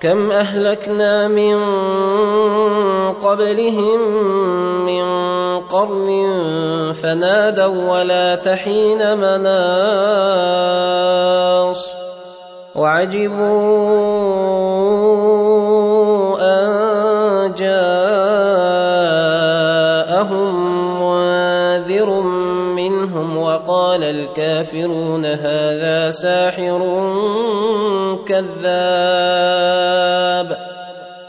كم أهلكنا من قبلهم من قرن فنادوا ولا تحين مناص وعجبوا أن جاءهم منذر منهم وقال الكافرون هذا ساحر كذاب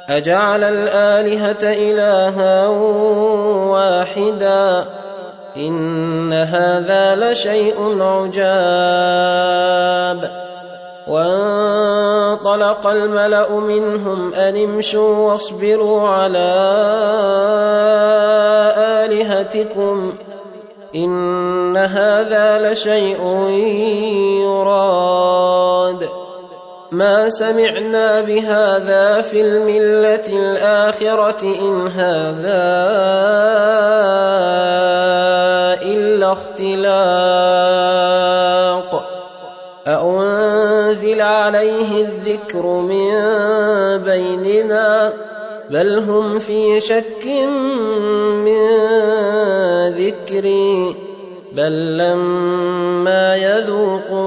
أجعل الآلهة إلها واحدا إن هذا لشيء عجاب وانطلق الملأ منهم أن امشوا واصبروا على آلهتكم إن هذا لشيء يراد ما سمعنا بهذا في الملة الآخرة إن هذا إلا اختلاق. أأنزل عليه الذكر من بيننا؟ بل هم في شك من ذكري. بل لما يذوقوا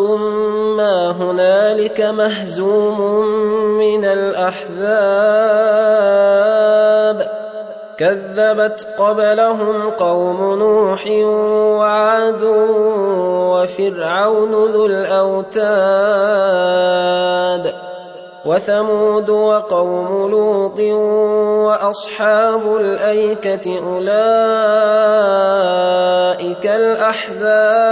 هنالك مهزوم من الأحزاب. كذبت قبلهم قوم نوح وعاد وفرعون ذو الأوتاد وثمود وقوم لوط وأصحاب الأيكة أولئك الأحزاب.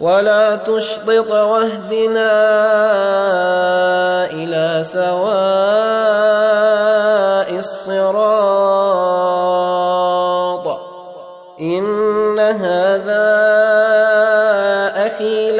ولا تشطط واهدنا إلى سواء الصراط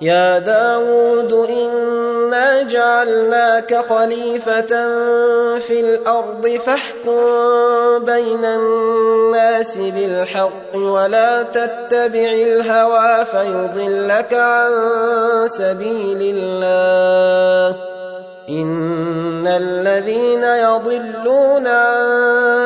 يا داود إنا جعلناك خليفة في الأرض فاحكم بين الناس بالحق ولا تتبع الهوى فيضلك عن سبيل الله. إن الذين يضلون عن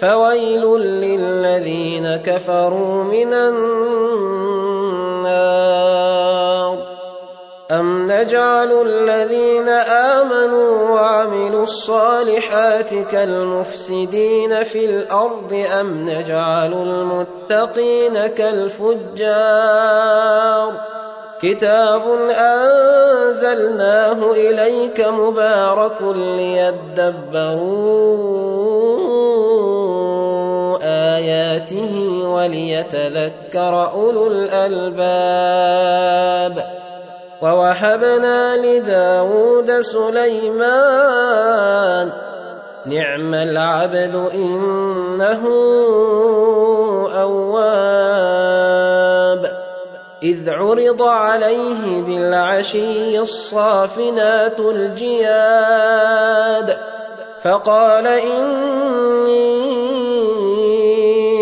فويل للذين كفروا من النار. أم نجعل الذين آمنوا وعملوا الصالحات كالمفسدين في الأرض؟ أم نجعل المتقين كالفجار؟ كتاب أنزلناه إليك مبارك ليدبروا آياته وليتذكر أولو الألباب ووهبنا لداود سليمان نعم العبد إنه أواب إذ عرض عليه بالعشي الصافنات الجياد فقال إني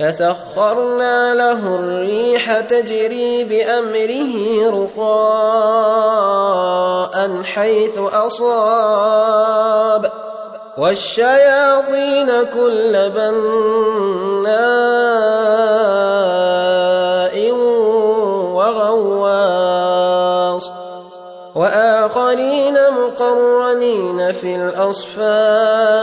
فسخرنا له الريح تجري بأمره رخاء حيث أصاب. والشياطين كل بناء وغواص. وآخرين مقرنين في الأصفاد.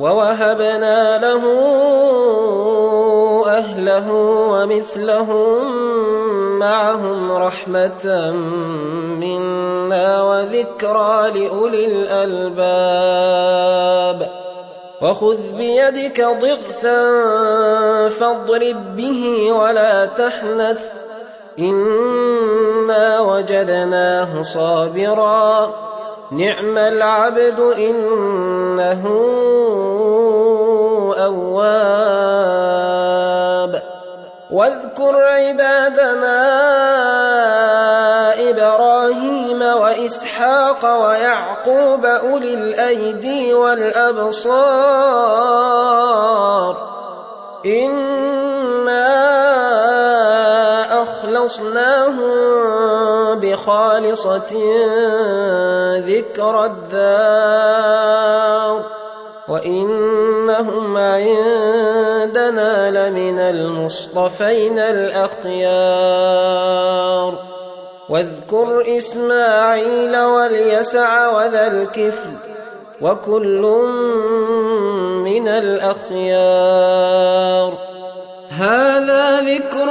ووهبنا له أهله ومثلهم معهم رحمة منا وذكرى لأولي الألباب. وخذ بيدك ضغثا فاضرب به ولا تحنث. إنا وجدناه صابرا. نعم العبد إنه أواب. واذكر عبادنا إبراهيم وإسحاق ويعقوب أولي الأيدي والأبصار. إِنَّا أخلصناهم بخالصة ذكر الدار وإنهم عندنا لمن المصطفين الأخيار واذكر إسماعيل واليسع وذا الكفل وكل من الأخيار هذا ذكر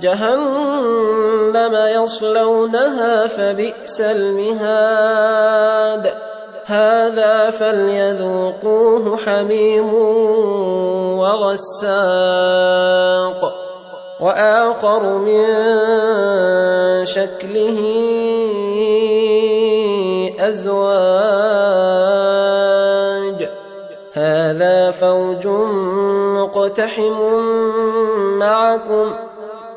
جهنم يصلونها فبئس المهاد. هذا فليذوقوه حميم وغساق. وآخر من شكله أزواج. هذا فوج مقتحم معكم.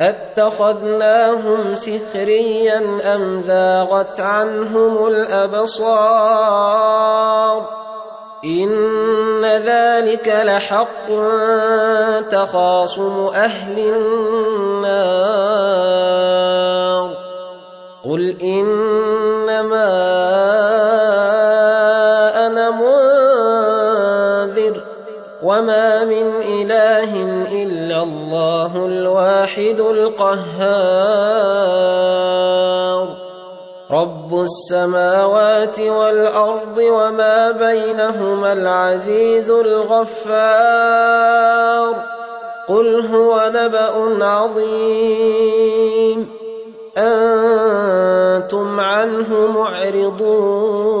أتخذناهم سخريا أم زاغت عنهم الأبصار إن ذلك لحق تخاصم أهل النار قل إنما وما من إله إلا الله الواحد القهار. رب السماوات والأرض وما بينهما العزيز الغفار. قل هو نبأ عظيم. أنتم عنه معرضون.